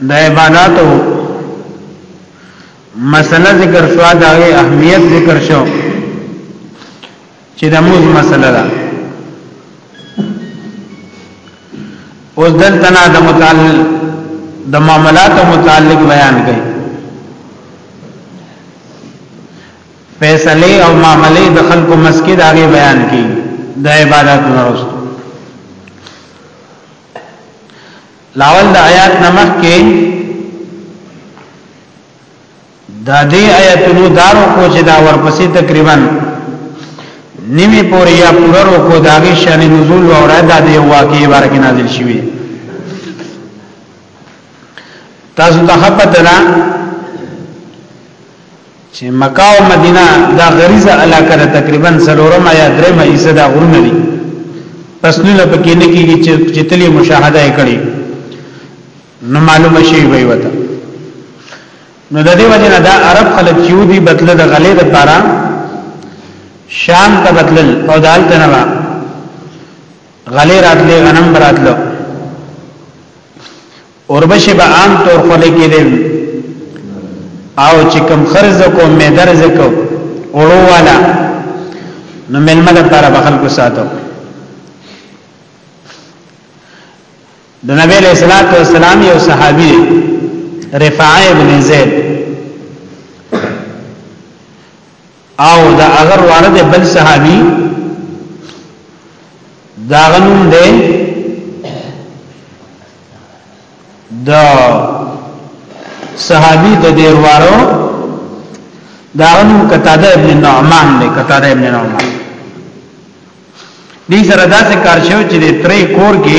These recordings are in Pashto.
د عبادتو مسله ذکر شو دا غي اهمیت ذکر شو چې د موز مسله ده اوس دلته نه د متعلق د معاملات متعلق بیان کړي فیصله او معاملې د خلکو مسکې داغه بیان کړي د عبادت نورست لاول د آیات نمخ کې دا دې آیاتونو دارو کو چې دا ورپسې تقریبا نیمه پورې یا پوره رکو داغي شان نزول او اوردا دې واقعي بار کې نازل شوی تاسو ته خبر ده چې مکه او مدینه دا غریزه علاقه ده تقریبا څلورمه یا درېمه حصہ دا غرونه دي پس نو نه پکې نه کیږي چې چتلی مشاهده یې کړي نو معلومه شي وي وته نو د دې وجه نه دا عرب خلک یودي بدل د غلې د پاره شام ته بدلل او دال تنوا غلې راتلې غنم براتلو اوربشې به عام طور خولې کېدل او چې کم خرز کو مې درز کو اړو والا نو ملمه لپاره به خلکو ساتو د نبی علیہ الصلوۃ والسلام یو صحابي رفاعه ابن زید او دا اگر واره ده بل صحابی داغنون ده دا صحابی ده دیر وارو داغنون قطاده ابن نعمان ده قطاده ابن نعمان دی سره داسې کار شو چې د ترې کور کې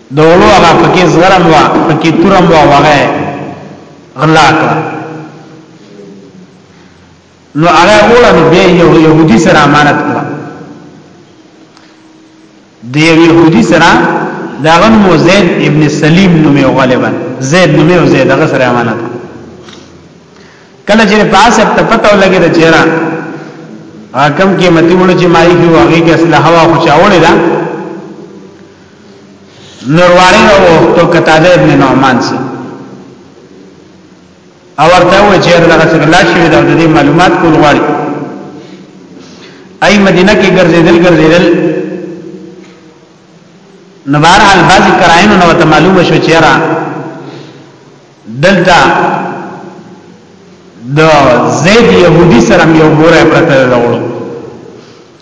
د وړو هغه پکې زغرم وا پکې تورم وا وغه غلا کړ نو هغه وړه نو به یو يهودي سره امانت کړ د یو يهودي سره دا غنمو زید ابن سلیم نومي غالبا زید نومي او زید هغه سره امانت کله چې پاسه ته پته ولګي د چیرې حکم کې متي وړو چې مایي کې واغې کې اصله هوا خوشاوړې ده نوروانی نو وختو قتاده ابن نعمان سي او ورته و چې دغه څنګه لا شوی دا د معلومات کول غواړي ای مدینه کې ګرځیدل ګرځیدل نو بهرحال بعضی کراینو نو ته معلومه شو چې را دلته د زید يهودي سره یو ګوره پرته راوړو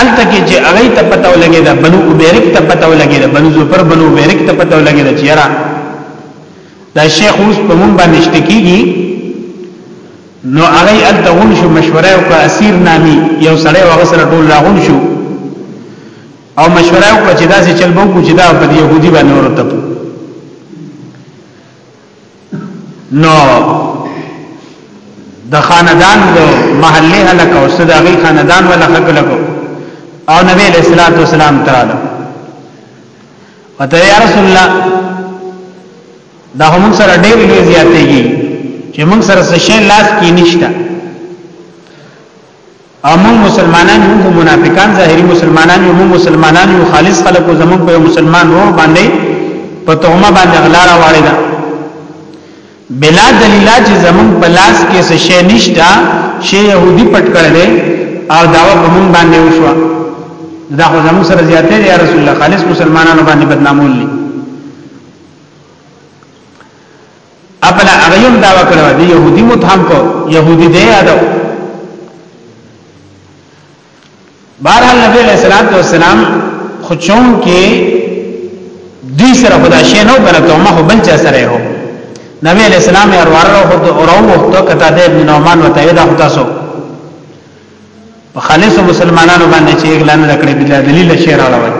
الته کې چې هغه ته پته ولګي دا بنو عبیرک ته پته ولګي دا بنو زفر بنو عبیرک ته پته ولګي دا چیرې دا شیخ اوس په مونږ باندې شتکیږي نو هغه الته غون شو مشوره او اسیر نامي یو سړی هغه سره ټول راغون شو او مشوره او چې دا چې چل بو کو چې دا په يهودي باندې ورته نو د خاندان د محله هلک او صداغي خاندان ولا حق لګو او نبی علیہ الصلوۃ والسلام تعالی وته یا رسول الله دا هم سره ډېر لوی زیاتېږي چې موږ سره څه شی لاس کې نشته او موږ مسلمانان یو خو منافقان ظاهری مسلمانان یو موږ مسلمانان یو خالص خلکو زموږ په مسلمان روح باندې په تهمه باندې غلا را واړی دا بلا دلیل چې زموږ په لاس کې څه شی نشتا شی يهودي پټ کړل او دا په موږ باندې وشو دا خو زموږ سره زیاتې دی رسول الله خالص مسلمانانو باندې بدنامول دي خپل هغه هم دا وکړو د يهودي متهم کو يهودي دی یادو بهرحال نبی علیہ الصلوۃ والسلام خچون کې دوی سره خدا شي نو کنه ته ما بل چا سره هو نبی علیہ السلام یې ورورو خو اورو وخت کته د ابن نعمان وته دا خدا سو په خالص مسلمانانو باندې چې اعلان نکړي بلا دلیل شعر راوړي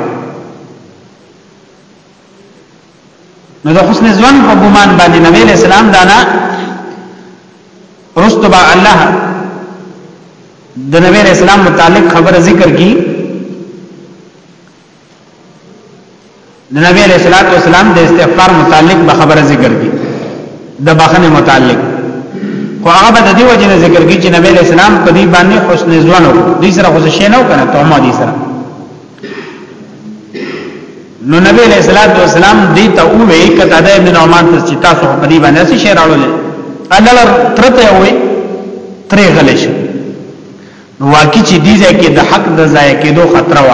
نو د حسن ځوان په ګمان باندې نبی علیہ السلام دانا رستبا الله د نبی علیہ السلام متعلق خبر ذکر کی د نبی علیہ الصلوۃ والسلام د استغفار متعلق به خبره ذکر کی د بخنه متعلق خو هغه به د دې وجه نه ذکر کی چې نبی علیہ السلام په دې باندې حسن ځوان و دې سره خو شي نه کنه ته ما دې سره نو نبی علیہ الصلوۃ والسلام دې ته وې کته د ابن عمان ته چې تاسو په دې باندې څه شعر اړول الله ترته وې ترې غلې شو نو واقعي چې دې ځکه د حق د ځای کېدو خطر و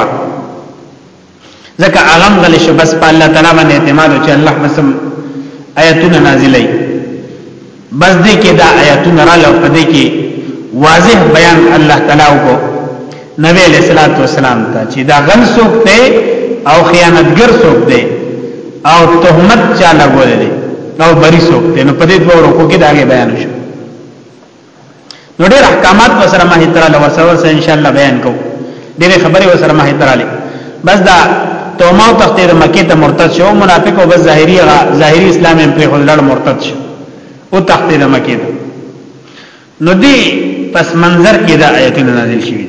ځکه هغه غلې شو بس په الله تعالی باندې اعتماد او چې الله مسم آیتونه نازلې بس دې کې دا آیاتونه رااله په دې کې واضح بیان الله تعالی وکړو نبی علیہ الصلوۃ والسلام ته چې دا غل څوک دی او خیانتګر څوک دی او تهمت چا لګولې او بری څوک دی نو په دې دوه ورکو کې دا بیان شو نو ډېر احکامات وسره ما هتراله وسره وسره ان شاء الله بیان کو ډېر خبرې وسره ما هتراله بس دا توما او تختې د مکه ته مرتد شو منافق او بس ظاهری غا ظاهری اسلام هم په خلل مرتد شو او تختې د مکه ته نو دی پس منظر کې دا آیتونه نازل شوي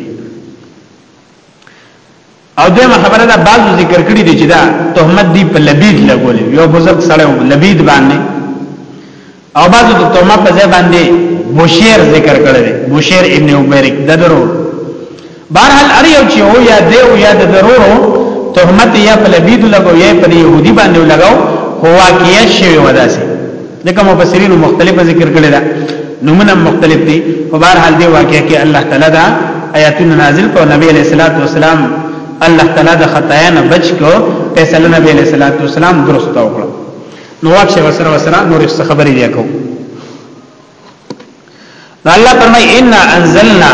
او دغه خبره ده بعضو ذکر کړی دی چې دا تهمت دی په لبید لګول یو بزرگ سره لبید باندې او بعضو د تهمت په ځای باندې بوشیر ذکر کړی دی بوشیر ابن عمرک د درو بهرحال ار یو چې او یا دی او یا د درو تهمت یا په لبید لګو یا په يهودي باندې لګاو هو واقعي شی وداسي ځکه مفسرین مختلفه ذکر کړی دا نمونه مختلف دي په بهر حال دی واقعي کې الله تعالی دا آیاتونه نازل کو نبی علیہ الصلوۃ والسلام الله تعالی د خطایا نه بچ کو فیصله نبی علیہ الصلوۃ والسلام درست وکړه نو واښه وسره وسره نور څه خبرې دی کو الله فرمای ان انزلنا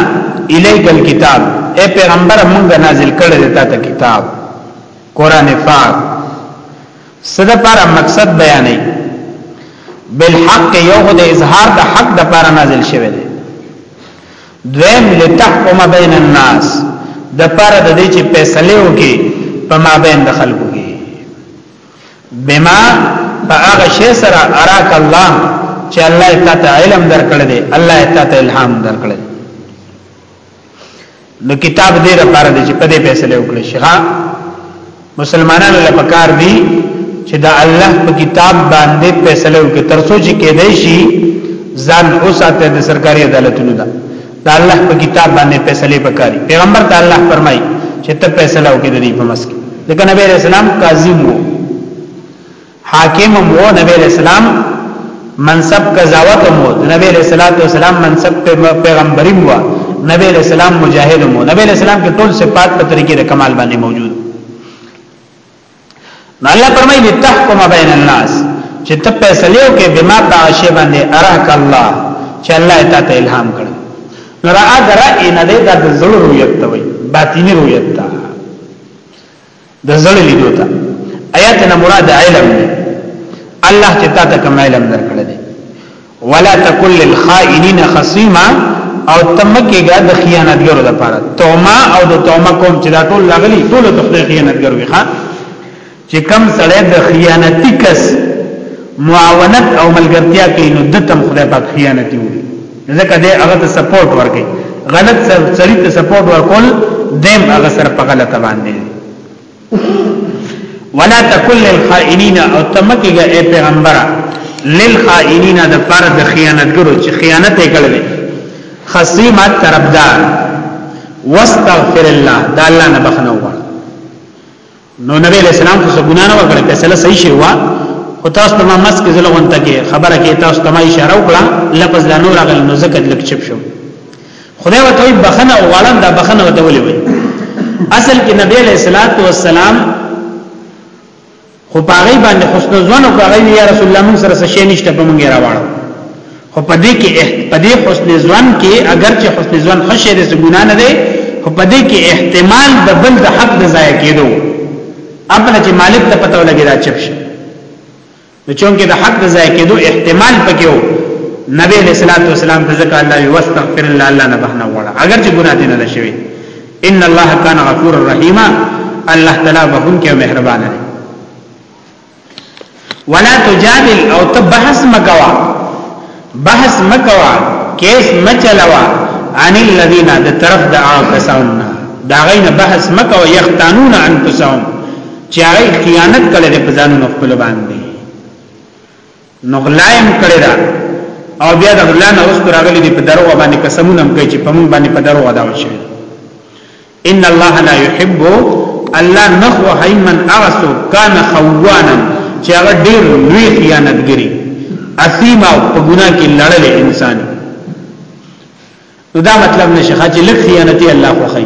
الیک الكتاب اے پیغمبر موږ نازل کړی دی تا ته کتاب قران پاک صد پر مقصد بیانې بالحق یو د اظهار د حق د پر نازل شوی دی دویم لتحکم بین الناس د پر د دې چې فیصله وکي په ما بین د خلکو کې بما فاغ شی سره اراک الله چې الله تعالی علم درکړ دی الله تعالی الهام درکړ دی نو کتاب دې لپاره دې چې په دې فیصله وکړي شيخه مسلمانانو لپاره کار دی چې دا الله په کتاب باندې فیصله وکړي تر څو چې کېدای شي ځان اوساته د سرکاري عدالتونو دا دا الله په کتاب باندې فیصله وکړي پیغمبر ته الله فرمایي چې ته فیصله وکړي د دې په مسکه ځکه نبی رسول الله قاضي وو حاکم مو نبی علیہ السلام منصب قضاوت مو نبی علیہ الصلوۃ والسلام منصب پیغمبري مو نبی علیہ السلام مجاهد مو نبی علیہ السلام کې ټول صفات په طریقې د کمال باندې موجود نو الله فرمایي لتحکم بین الناس چې ته فیصله وکې بما تعشی باندې ارحک الله چې الله ته ته الهام کړ نو را اگر ان دې د زړه رؤیت ته وي باطینی رؤیت ته د زړه لیدو ته آیات نه مراد علم دی الله چې تا ته کوم علم درکړ دی ولا تکل للخائنین خصیما او تمکیګه د خیانتګرو لپاره توما او د توما کوم چې دا ټول لغلی ټول د خپل خیانتګرو ښه چې کم سړی د خیانتی کس معاونت او ملګرتیا کوي نو د تم خدای پاک خیانتي وي ځکه دې هغه ته سپورټ ورکړي غلط سړي ته سپورټ ورکول دیم هغه سره په غلطه باندې ولا تکل الخائنین او تمکیږي اے پیغمبر للخائنین د پر د خیانتګرو چې خیانت یې کړل خصیمت طرفدار واستغفر الله دا الله نه بخنه وغواړه نو نبی علیہ السلام خو ګناه نه وکړه فیصله صحیح شي وا او تاسو ته ما مسک زلغون ته کې خبره کې تاسو ته ما اشاره وکړه لفظ لا نور غل نو زکه لک چپ شو خدای وته بخنه او غړم دا بخنه وته ولې وي اصل کې نبی علیہ الصلوۃ والسلام خو پاغي باندې حسن ځوان او پاغي یا رسول الله موږ سره څه شي نشته په موږ راوړل خو په دې کې په دې حسن ځوان کې اگر چې حسن ځوان خشه دې څه ګنا نه دی خو په دې کې احتمال د بل د حق د ضایع کېدو خپل چې مالک ته پته ولګی دا چپ شي نو چونکه د حق د ضایع کېدو احتمال پکې وو نبی علیہ الصلوۃ والسلام ته ځکه الله یو واستغفر الله الله نه بهنه وړه اگر چې ګناه دې نه شوی ان الله کان غفور الرحیم الله تعالی بهون کې مهربان دی ولا تجادل او ته بحث مکوا بحث مکوا کیس مچلوا عن الذين د طرف د او کسان دا غین بحث مکوا یختانون انفسهم چې هغه خیانت کړي په ځانونو خپل باندې نغلایم کړي دا او بیا د غلا نه اوس راغلي دي په درو باندې قسمونه کوي چې په مونږ باندې په درو ادا وشي ان الله لا يحب الله نخو حیمن اغسو کان خوانا چې هغه ډیر لوی خیانتګری اثیم او په ګناه کې لړل انسان نو دا مطلب نشه چې لک خیانتي الله خو خی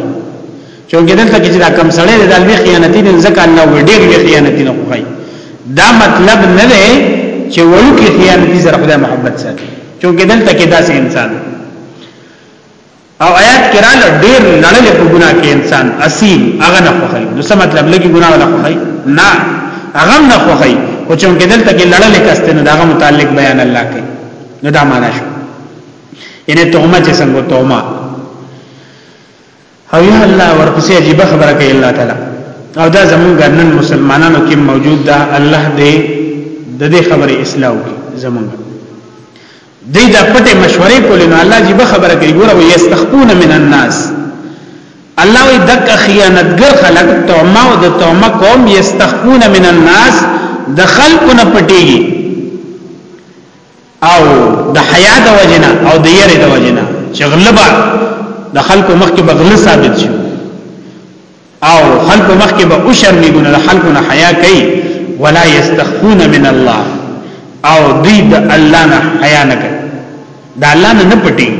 چونګې دلته کې دا کم سړی د لوی خیانتي نه ځکه الله و ډیر لوی خیانتي نه خو خی دا مطلب نه دی چې وړو کې خیانتي سره خدای محبت ساتي چونګې دلته کې داسې انسان دی او آیات کې رااله ډیر لړل په ګناه کې انسان اسیم هغه نه خوخی نو څه مطلب لګي ګناه ولا خوخی نه هغه نه خوخی او چې کې دلته کې لړل کسته نه داغه متعلق بیان الله کوي نو دا معنا شو یعنی تهمه چې څنګه تهمه او یا الله ورپسې عجیب خبره کوي الله تعالی او دا زمونږ نن مسلمانانو کې موجود ده الله دې د دې خبره اصلاح وکړي زمونږ دی دا پټه مشورې کولې نو الله جی به خبره کوي ګوره وي استخفون من الناس الله وی دک خیانتګر خلق توما او د توما قوم یستخفون من الناس د خلقونه پټيږي او د حیا د وجنه او د یری د وجنه چې غلبا د خلکو مخکې بغل ثابت شي او خلق مخکې به او شرمېږي نو خلق نه حیا کوي ولا یستخفون من الله او دوی د الله نه حیا نه کوي د الله نه نه پټي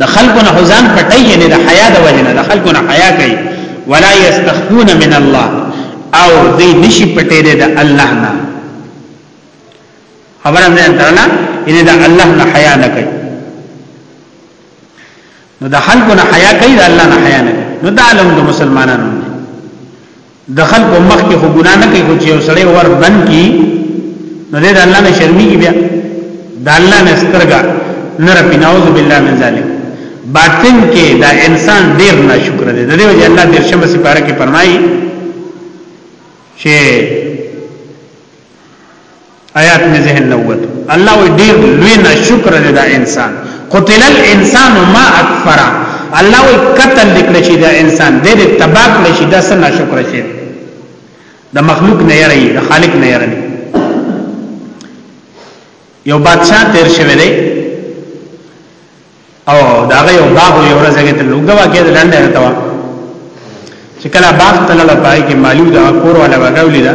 د خلق نه حزان پټي نه د حیا د وجه نه د خلق نه حیا کوي ولا یستخفون من الله او دوی نشي پټي د الله نه خبره نه درنه ان د الله نه حیا نه کوي نو د خلکو نه حیا کوي د الله نه حیا نه کوي نو دا علم د مسلمانانو دی د خلکو مخ کې خو ګناه نه کوي خو چې یو سړی ور بند کی نو د الله نه شرمېږي بیا د الله نه سترګا نه رپی نعوذ بالله من ذلک باطن کې دا انسان ډیر ناشکر دی د دې وجه الله د شمس سپاره کې فرمایي چې آیات می ذهن نه ووت الله وی ډیر لوی نه شکر دی دا انسان قتل الانسان ما اکفر الله وی قتل لیکل شي دا انسان دې دې تبا کړ شي دا سن شکر شي د مخلوق نه یری د خالق نه یری یو بادشاہ تیر شوی دی او دا غي یو باغ یو ورځ کې ته لوګه واکې د لاندې راته وا چې کله باغ تلل پای کې مالیو دا کور ولا وګاولې دا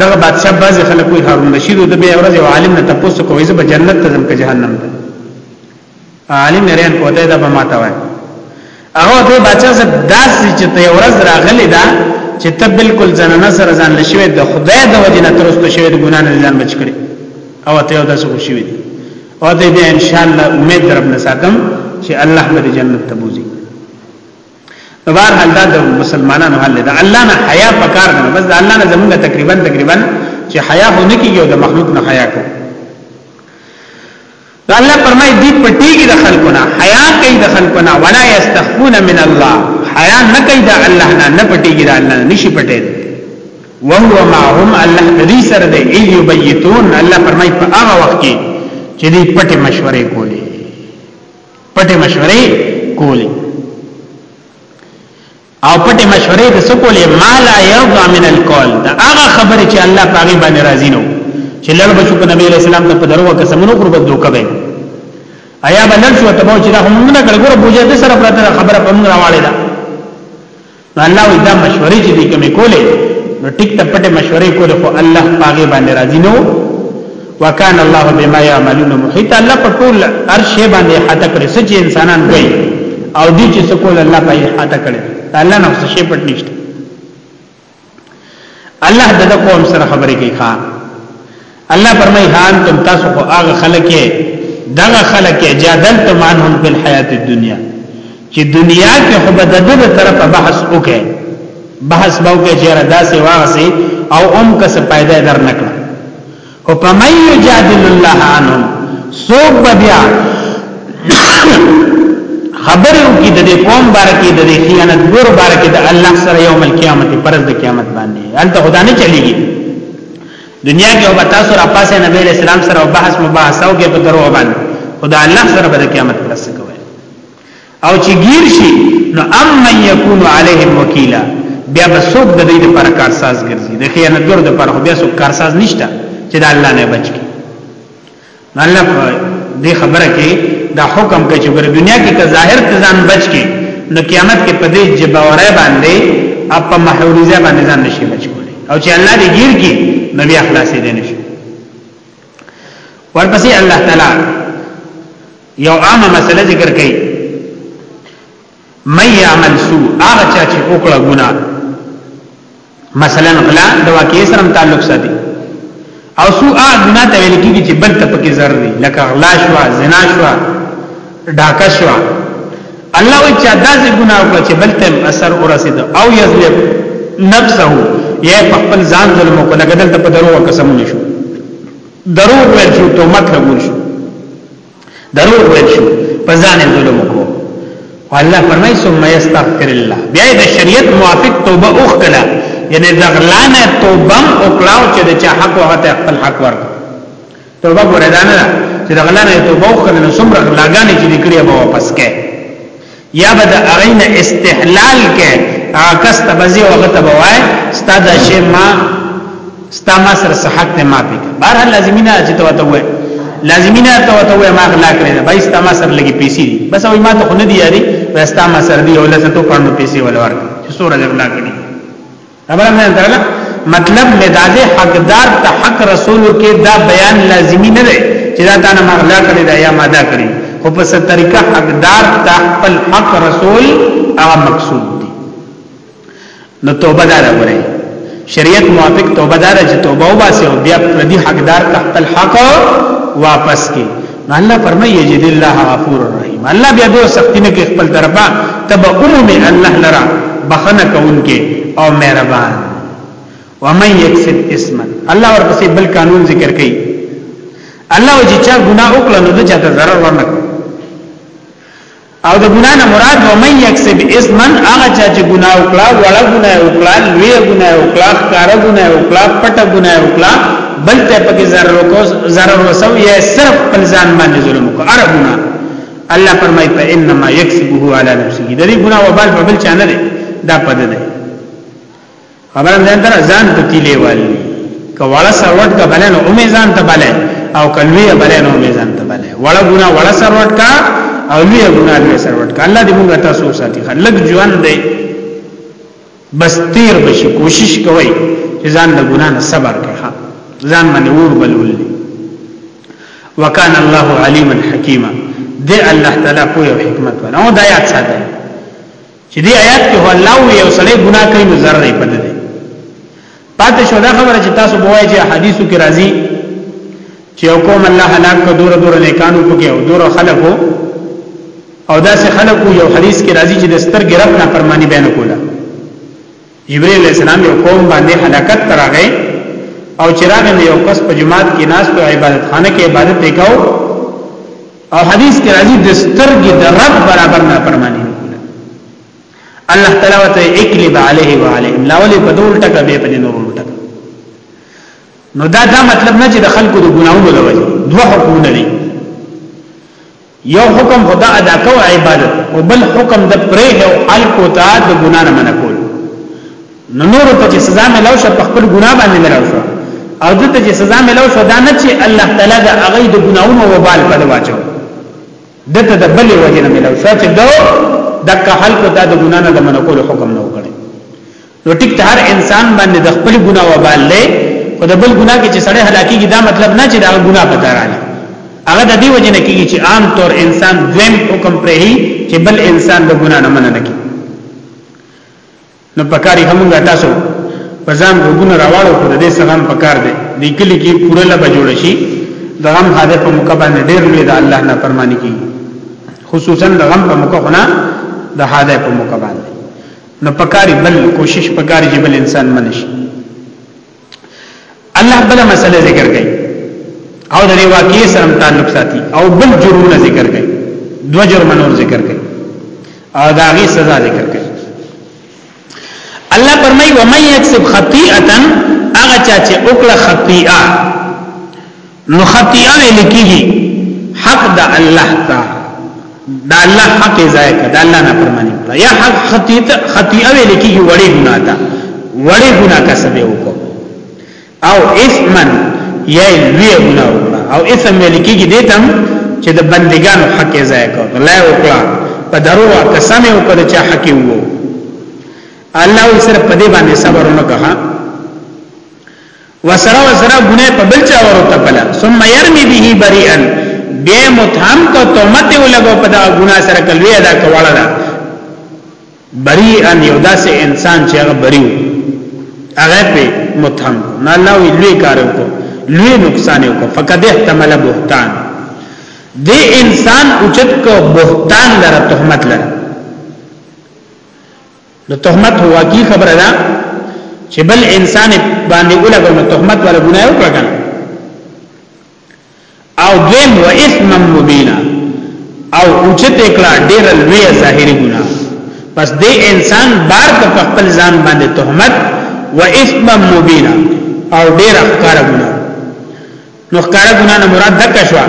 دغه بادشاہ بعض خلک وی هارون رشید د بیا ورځ یو عالم نه تاسو کوی زه به جنت ته ځم که جهنم ته عالم ریان کوته دا به ماته وای هغه ته بادشاہ زه داسې چې ته ورځ راغلی دا چې ته بالکل زنانه سره ځان لشوې د خدای د وجه نه ترسته شوی د ګنا نه ځان بچ کړي او ته یو داسې خوشی وي او ته به ان شاء الله امید درب نه ساتم چې الله به جنت ته بوزي نو بهر حال دا د مسلمانانو حال دی الله نه حیا پکار نه بس د الله نه زمونږ تقریبا تقریبا چې حیا هو نه کیږي د مخلوق نه حیا کو دا الله فرمای دی پټیږي د خلقنا حیا کوي د خلقنا ولا یستخفون من الله حیا نه کوي د الله نه نه پټیږي د الله نشي پټید وهو معهم الله دې سره دې یبیتون الله فرمای په هغه وخت کې چې دې پټه مشورې کولې پټه مشورې کولې او پټه مشورې د سکولې ما لا يرضى من القول دا هغه خبره چې الله پاغي باندې راضي نو چې لړ بشو په نبی عليه السلام ته په درو قسمونو قربت دوکه به ایا بلل شو ته چې دا هم نه کړګور بوجه د سره پرته خبره په موږ راواله ده نو الله وی دا مشورې چې دې کومې کولې نو ټیک ته پټه مشورې کولې خو الله پاګې باندې راضي نو وکانه الله بما يعملون محيط الله په ټول هر شی باندې حاته کړی چې انسانان کوي او دې چې سکول الله پاګې حاته کړی الله نو څه شی پټ نشته الله د قوم سره خبرې کوي ښا الله فرمای هان تم تاسو خو هغه خلک دغه خلک جادل تمانهم په حیات الدنیا چې دنیا کې خو به د دې طرف بحث وکړي بحث به وکړي چې را داسې واغسي او هم کس پیدا در نکړه او فمن یجادل الله عنهم سوق بیا خبر او کې د دې قوم بارکه د دې خیانت ګور بارکه د الله سره یوم القیامت پرز د قیامت باندې انت خدا نه چلیږي دنیا کې او بتا سره پاسه نبی اسلام سره بحث مباحثه او کې په درو باندې خدا الله سره د قیامت پرز کوي او چې گیر شي نو ام من یکون علیهم وکیلا بیا به څوک د دې لپاره کارساز ګرځي د خیانتګر د لپاره بیا څوک کارساز نشته چې د الله نه بچ کی الله دې خبره کې دا حکم کوي چې ګر دنیا کې که ظاهر ته ځان بچ کی نو قیامت کې په دې جبوره باندې اپ په محوریزه باندې ځان نشي بچ کولی او چې الله دې گیر کی نبی اخلاصې دې نشي ورپسې الله تعالی یو عامه مسله ذکر کړي مې عمل سو هغه چا چې وکړه ګناه مثلا غلا د واقعي سره تعلق ساتي او سو هغه ګناه ته ویل کیږي چې بل ته پکې ضرر لکه غلا شو زنا شو ډاکه شو الله وی چا داسې ګناه وکړه چې بل تم اثر ورسید او یظلم نفسه یا په خپل ځان ظلم وکړه لکه دلته په درو قسم نشو درو ویل شو تومت لګول شو درو ویل شو په ځان ظلم وکړو الله فرمای ثم یستغفر الله بیا د شریعت موافق توبه وکړه یعنی دغلانه توبه او کلاو چې د چا حق او حق خپل حق ورکړه توبه ګره دا نه چې د غلا نه توبه وکړي نو څومره غلاګانې چې کړې به واپس کړي یا به د اغین استحلال کړي هغه کس ته بزي وخت به وای ستا د شی ما ستا ما سره صحت ته ما پی بهر لازمي نه چې ته وته وای لازمي نه ته وته وای ما غلا کړې بای ستا ما سره لګي پیسې بس وای ما ته خو نه دی یاري وستا ما سره دی ولته ته پاندو پیسې ولور چې سورہ غلا کړې خبره مې درله مطلب مې دا دی حقدار ته حق رسول کې دا بیان لازمی نه دی چې دا تا نه مغلا کړی دا یا ماده کړی خو په ست طریقه حقدار ته خپل حق رسول هغه مقصود دی نو توبه دار وره شریعت موافق توبه دار چې توبه وباسي او بیا پردي حقدار ته خپل حق واپس کړي نو الله فرمایي یجد الله غفور الرحیم الله بیا دوه سختی نه کې خپل طرفه تب عمومي الله لرا بخنه کوونکې او مهربان ومن یکسب اسما الله ورپسې بل قانون ذکر کړي الله چې چا ګناه وکړ نو د چا ته ضرر ورنکړي او د ګناه نه مراد و من یکسب اسمن هغه چا چې ګناه وکړه وړه ګناه وکړه لوی ګناه وکړه کار ګناه وکړه پټ ګناه وکړه بل ته پکې ضرر کو ضرر وسو یا صرف خپل ځان باندې ظلم کو ار ګناه الله فرمایي په انما یکسبه علی نفسه د دې ګناه وبال په بل چا نه دی دا پد دی خبره ځان تر ځان په تیلې والی که وړه سروټ کا بلې نو امې ځان ته بلې او که لوی بلې نو امې ځان ته بلې وړه ګنا وړه سروټ کا او لوی ګنا لوی سروټ کا الله دې موږ تاسو ساتي خلک ژوند دی بس تیر بشي کوشش کوي چې ځان له ګنا نه صبر کړي ځان باندې ور بلول وکانه الله علیما حکیما دې الله تعالی په حکمت باندې او د آیات ساته چې دې آیات کې هو الله وی او سړی ګناه کوي نو ضرر یې پدې پاتې شو دا خبره چې تاسو بوای چې حدیثو کې راځي چې حکم الله هلاک کو دور دور نیکانو پکې او دور خلقو او دا سه خلقو یو حدیث کې راځي چې د ستر ګرب نه فرمانی بیان کوله جبرئیل علیہ السلام یو قوم باندې هلاکت تراغه او چراغ یو کس په جماعت کې ناس په عبادت خانه کې عبادت وکاو او حدیث کې راځي د سترګې د رب برابر نه فرمانی الله تعالی وته اکلب علیه و علیه لاولې په دول ټکه به په نور ټکه نو دا دا مطلب نه چې د خلکو د ګناونو د وجه دوه حکمونه دي یو حکم خدا ادا کو عبادت او بل حکم د پرې او الکو ته د ګنا نه منع کول نو نور ته چې سزا ملو شو په خپل ګناه باندې ملو شو او دته چې سزا ملو شو دا نه چې الله تعالی دا هغه د ګناونو وبال په واچو دته د بلې وجه نه ملو شو چې دو د کحل کو ته د ګنا نه د منکول حکم نه وکړي نو ټیک ته هر انسان باندې د خپل ګنا وبال لې او د بل ګنا کې چې سړی هلاکیږي دا مطلب نه چې دا ګنا پتا راځي هغه د دې وجه نه کیږي چې عام طور انسان دویم حکم پرې چې بل انسان د ګنا نه مننه کوي نو پکاري هم موږ تاسو په ځان وګونه راوړو خو د دې سلام پکار دی د کلی کې پوره لبه جوړ شي د غم حاله په موقع باندې ډېر لوی د الله نه فرمانی کی خصوصا د غم په موقع نه د حاله په موقع باندې نو پکاري بل کوشش پکاري چې بل انسان منشي الله بل مسله ذکر کوي او د دې واقعي سره تعلق ساتي او بل جرمونه ذکر کوي دو جرمونه ذکر کوي او دا غي سزا ذکر کوي الله فرمای و من یکسب خطیئه هغه چا چې وکړه خطیئه نو خطیه ویل کیږي حق د الله ته د الله حق ځای کړه د الله نه پرمانی کړه یا حق خطیه خطیه ویل کیږي وړي ګناه ده وړي ګناه کا سبب وکړه او اسمن یا لوی ګناه وکړه او اسم ویل کیږي دیتم چې د بندگانو حق ځای کړه لا وکړه په درو قسم وکړه چې حق وو الله سره په دې باندې صبر وکړه وسره وسره ګناه په بل چا ورتپله ثم يرمي به بريئا بیا متهم کو تهمت ولګو په دا ګناه سره کلوی ادا کوله دا بريئا یو داسې انسان چې هغه بریو هغه په متهم نه الله وی لوی کار وکړو لوی نقصان وکړو فقد احتمل بهتان دې انسان اوچت کو بهتان لره تهمت لره نو تهمت هو واقعي خبره ده چې بل انسان باندې ولګو نو تهمت ولا ګناه وکړه کنه او دیم و اسم مبینا او اوچته کړه ډیر لوی ظاهری ګناه پس دې انسان بار په خپل ځان باندې تهمت و اسم مبینا او ډیر ښکار ګناه نو ښکارا ګنا نه مراد دک شو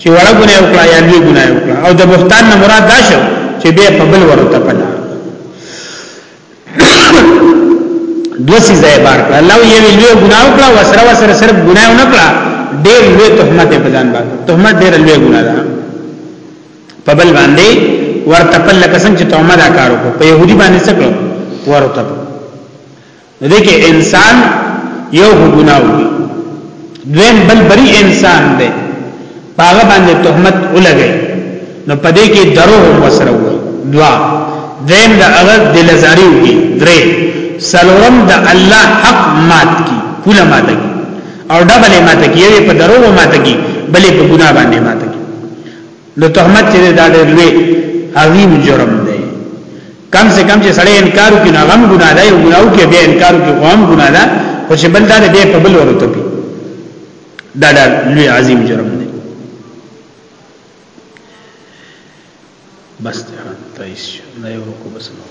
چې وړه ګنا یو کړه یا لوی ګنا یو کړه او د بهتان نه مراد دا شو چې بیا په بل ورته پلا دو سی ځای بار کړه الله یې لوی ګنا یو کړه وسره وسره صرف ګنا یو نه کړه ډېر لوی تهمت په ځان باندې تهمت ډېر لوی ګنا ده په بل باندې ورته پلا کسن چې تهمت کارو په يهودي باندې څه کړو ورته دې کې انسان یو ګناه وکړي دویم بل بری انسان دی پاغه باندې تهمت ولګي نو پدې کې درو وسره وي دوا دیم د هغه د لزاری وکړي درې سلورم د الله حق مات کی کوله مات کی او ډبل مات کی یوه په درو مات کی بلې په ګناه باندې مات نو تهمت چې دا ډېر لوی عظیم جرم دی کم سے کم چې سړی انکار وکړي نو هغه ګناه ده یو ګناه وکړي بیا انکار وکړي خو هم ګناه ده خو چې بل دا دی په بل ورته پی دا دا لوی عظیم جرم دی بس ته تایس نه یو کو بس نو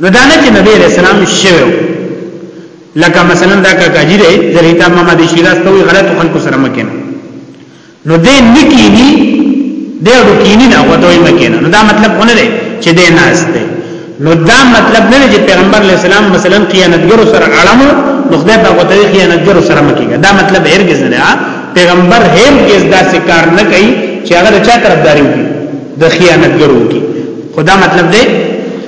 نو دا نه چې نبی علیہ السلام شوی لکه مثلا دا کاکاجی دی زریتا ماما دی شیراز ته وی غلط خلکو سره مکینه نو دې نکینی دې رکینی نه وته مکینه نو دا مطلب ونه دی چې دې ناس دی نو دا مطلب نه چې پیغمبر علیہ السلام مثلا خیانتګر سره اړمو نو خدای په وته خیانتګر سره مکیږي دا مطلب هرگز نه پیغمبر هرگز دا سکار نه کوي چې هغه چا طرفداري وکړي د خیانتګرو کی خدا مطلب دی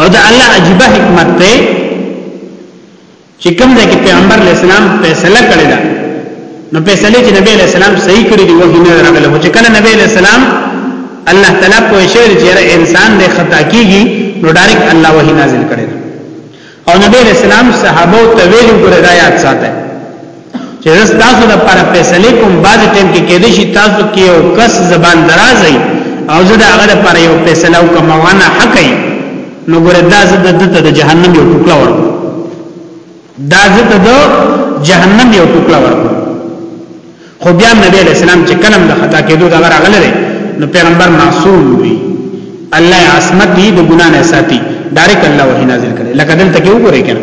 او دا الله عجیب حکمت ته چې کوم ځای کې پیغمبر علی السلام فیصله کړی دا نو فیصله چې نبی علی السلام صحیح کړی دی وحی نه راغله چې کله نبی علی السلام الله تعالی په شعر چې انسان دې خطا کیږي نو ډایرک الله وحی نازل کړی او نبی علی السلام صحابه ته ویلي ګره دا یاد ساته چې تاسو د پر فیصله کوم باز ټیم کې کېدې شي تاسو کې یو کس زبان درازي او زه دا غره پر یو فیصله کوم وانا حقي نو ګره دا زه د دته د جهنم یو ټوکړه ورکو دا زه ته د جهنم یو ټوکړه ورکو خو بیا نبی علیہ السلام چې کلم د خطا کېدو دا غره غلره نو پیغمبر معصوم وي الله عصمت دی د ګنا نه ساتي ډایرک الله وحی نازل کړي لکه دلته کې وګورئ کنه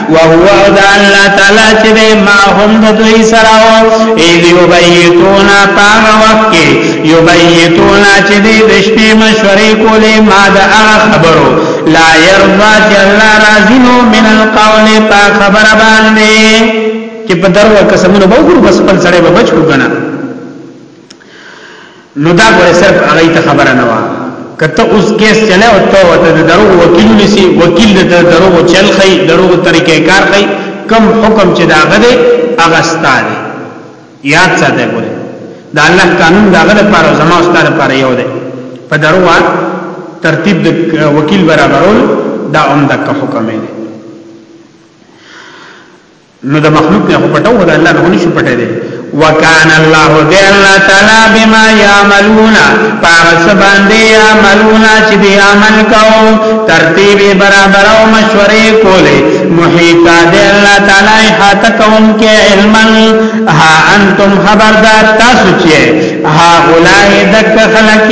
وهو او دا الله تعالی چې دې ما هم د دوی سره او اذ یبیتونا پام وخت کې یبیتونا چې دې د شپې مشورې کولې ما د هغه خبرو لا يرضى چې الله راضی نو من القول په خبر باندې چې په درو قسمونو به وګورو بس پر سره به بچو کنه نو دا ګوره صرف هغه ته خبره نه و کته اوس کیس چلے او ته وته د درو وکیل نسی وکیل د درو چل خی درو طریقې کار خی کم حکم چې دا غده هغه ستاره یاد ساته ګوره دا الله قانون دا غده پر زما ستاره پر یو ده په درو ترتیب د وکیل برابرول دا هم د حکم دی نو د مخلوق نه پټو د الله نه نشي پټه دي وکان الله دی الله تعالی بما یعملون پاس باندې یعملون چې دی عمل کو ترتیب برابر او مشورې کولې محیط دی الله تعالی حات کون کې علم ها انتم خبردار تاسو چې ها اولای دک خلک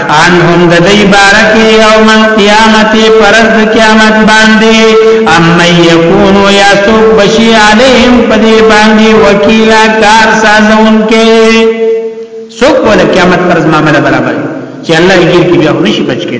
عنهم د دی بارک یوم القیامت پرز قیامت باندې ام یکون یا سوق بشی علیهم پدی باندې وکیلا کار سازون کې سوق ول قیامت پرز معاملې برابر چې الله یې کې بیا ورشي بچ کې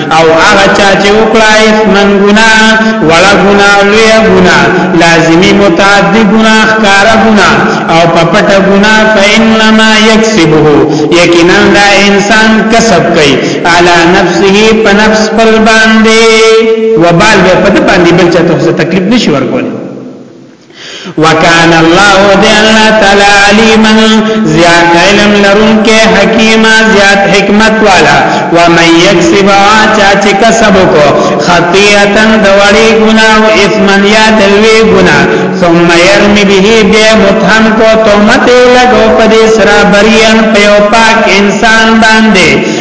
او هغه چا چې وکړه اسمن ګنا وړه ګنا لوی ګنا لازمی متعدی ګنا ښکار ګنا او پپټ ګنا فإنما يكسبه یقینا دا انسان کسب کوي على نفسه په نفس پر باندې وبال به په باندې بل چا ته تکلیف نشي ورکول وکان الله دی الله تعالی علیما زیات علم لرونکې حکیمه زیات حکمت والا و من یکسب چا چې کسب کو خطیئه د وړي ګناه او اسمن یا دلوي ګناه ثم يرمي به به متهم کو تومت لګو پدې سرا بریان په پاک انسان باندې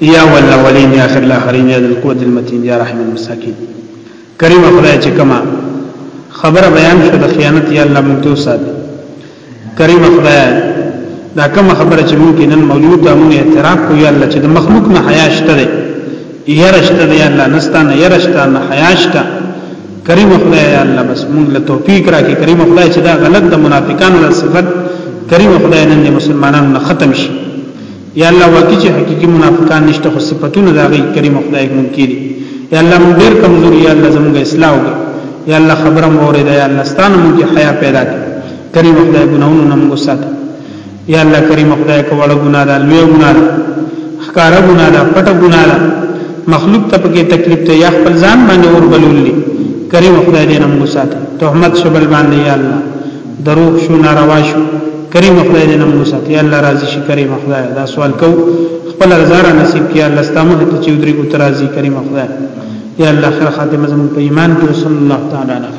یا والاولین یا اخر الاخرین یا ذل قوت المتین یا رحم المساکین کریم خدای چې کما خبره بیان شو د خیانت یا الله مونږ ته سات کریم خدای دا کوم خبره چې مونږ نن مولود ته مونږ اعتراف کو یا الله چې د مخلوق نه حیا شته دی یا رشته دی الله نستانه یا رشته نه حیا شته کریم خدای یا الله بس موږ له توفیق راکې کریم خدای چې دا غلط د منافقانو له صفت کریم خدای نن د مسلمانانو نه ختم شي یا الله واکې چې حقيقي منافقان نشته خو صفاتونه دا غي کریم خدای موږ کړي یا الله موږ ډېر کمزوري یا الله زموږ اصلاح وکړي یا الله خبره مو اورې دا یا الله ستانه موږ حیا پیدا کړي کریم خدای ګناونه موږ ساتي یا الله کریم خدای که وړه ګناه ده لویه ګناه ده ښکاره ګناه ده پټه ګناه ده مخلوق ته پکې تکلیف ته یا خپل ځان باندې اور بلول دي کریم خدای دې نمو ساتي تهمت شبل باندې یا الله دروغ شو ناروا شو کریم خدای دې نمو ساتي یا الله راضي شي کریم خدای دا سوال کو خپل رضا را نصیب کړي الله ستامه ته چې ودري کو ترازي کریم خدای یا الله خیر خاتمه زموږ په ایمان کې صلی الله تعالی علیه